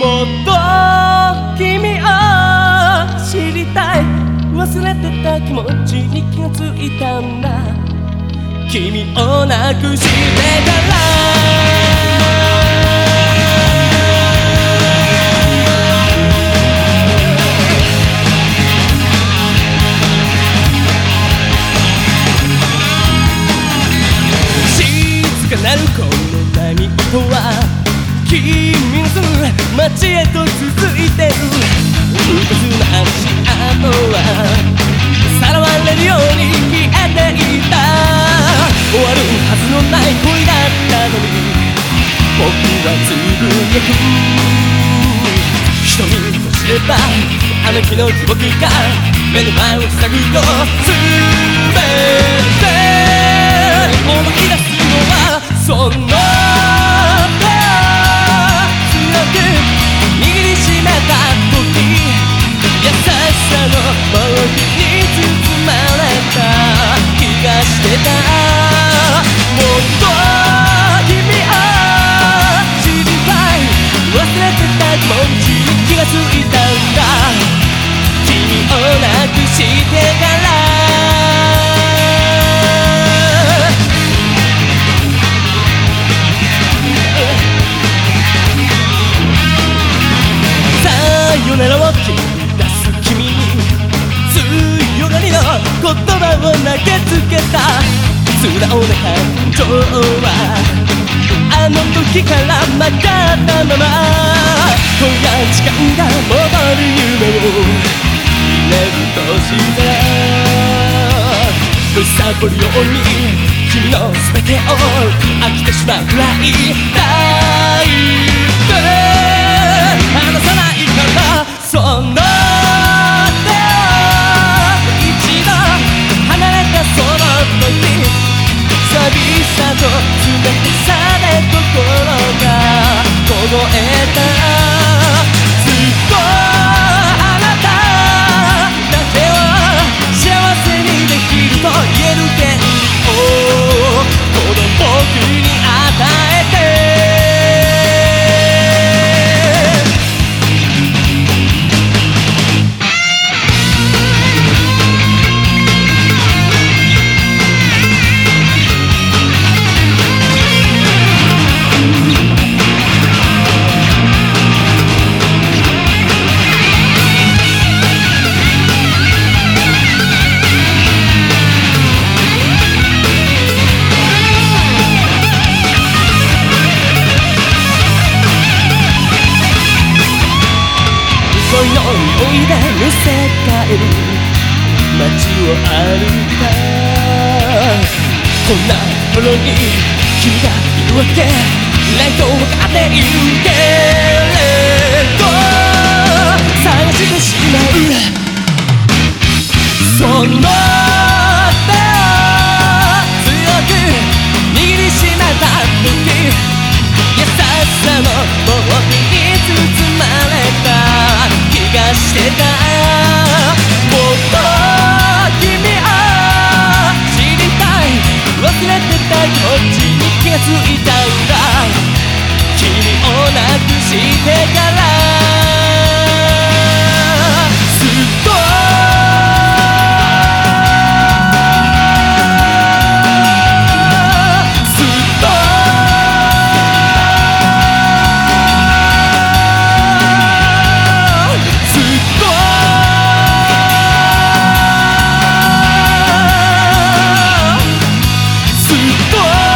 もっと君を知りたい。忘れてた気持ちに気がついたんだ。君をなくしてたら。君の住む街へと続いてる無数な足跡はさらわれるように消えていた。終わるはずのない恋だったのに僕はつぶやく瞳とすればあの日の記憶が目の前を塞ぐよ全て思い出すのはその。たつけた素直な感情はあの時から曲がったまま今夜時間が戻る夢を。見れるとしたらむさぼるように君の全てを飽きてしまうくらい大寂しさと冷たさで心が凍えた返る街を歩いた。こんなところに君がいるわけ。ないと分かってる。けれど探してしまう。その手を強く握りしめた時。優しさの僕に包まれた。気がしてた。れてたこっちに気がついたんだ。君をなくしてから。と